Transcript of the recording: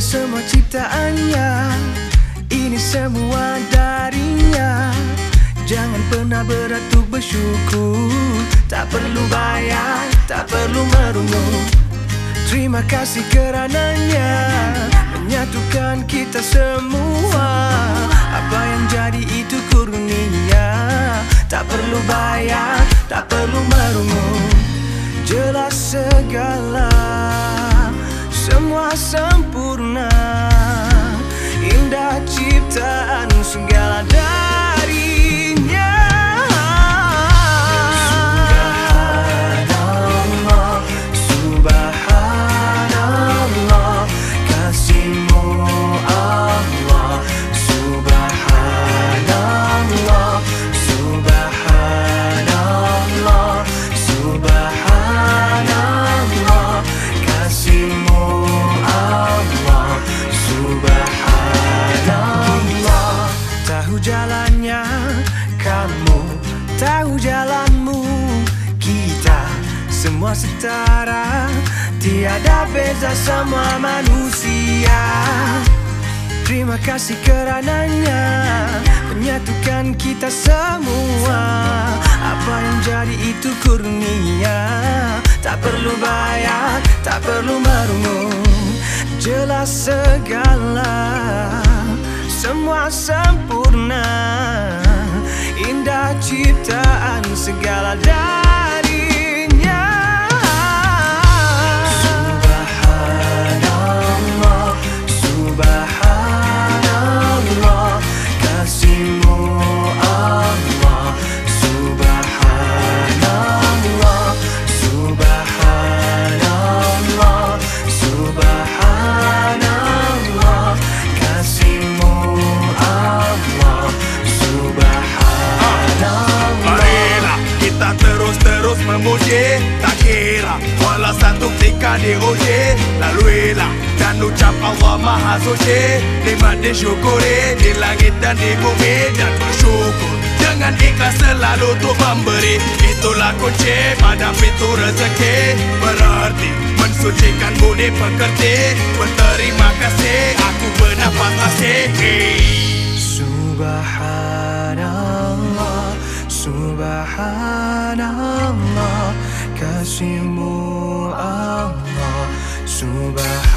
semua ciptaannya. Ini semua darinya. Jangan pernah beratuk bersyukur. Tak perlu bayar, tak perlu merungut Terima kasih kerananya. Menyatukan kita semua. Apa yang jadi itu kurnia. Tak perlu bayar, tak perlu merungut Jelas segala. Semua sempurna jalannya. Kamu Tahu jalanmu. Kita Semua setara. Tiada beza semua manusia. Terima kasih kerananya. Menyatukan kita semua. Apa yang jadi itu kurnia. Tak perlu bayar, tak perlu merungut. Jelas segala Semua sempurna. Indah ciptaan segala darinya ketika diuji Laluilah dan ucap Allah Maha Suci Nikmat disyukuri di langit dan di bumi Dan bersyukur dengan ikhlas selalu untuk memberi Itulah kunci pada pintu rezeki. Berarti mensucikan budi pekerti Berterima kasih aku bernafas masih Subhanallah Subhanallah Kasihmu 出吧。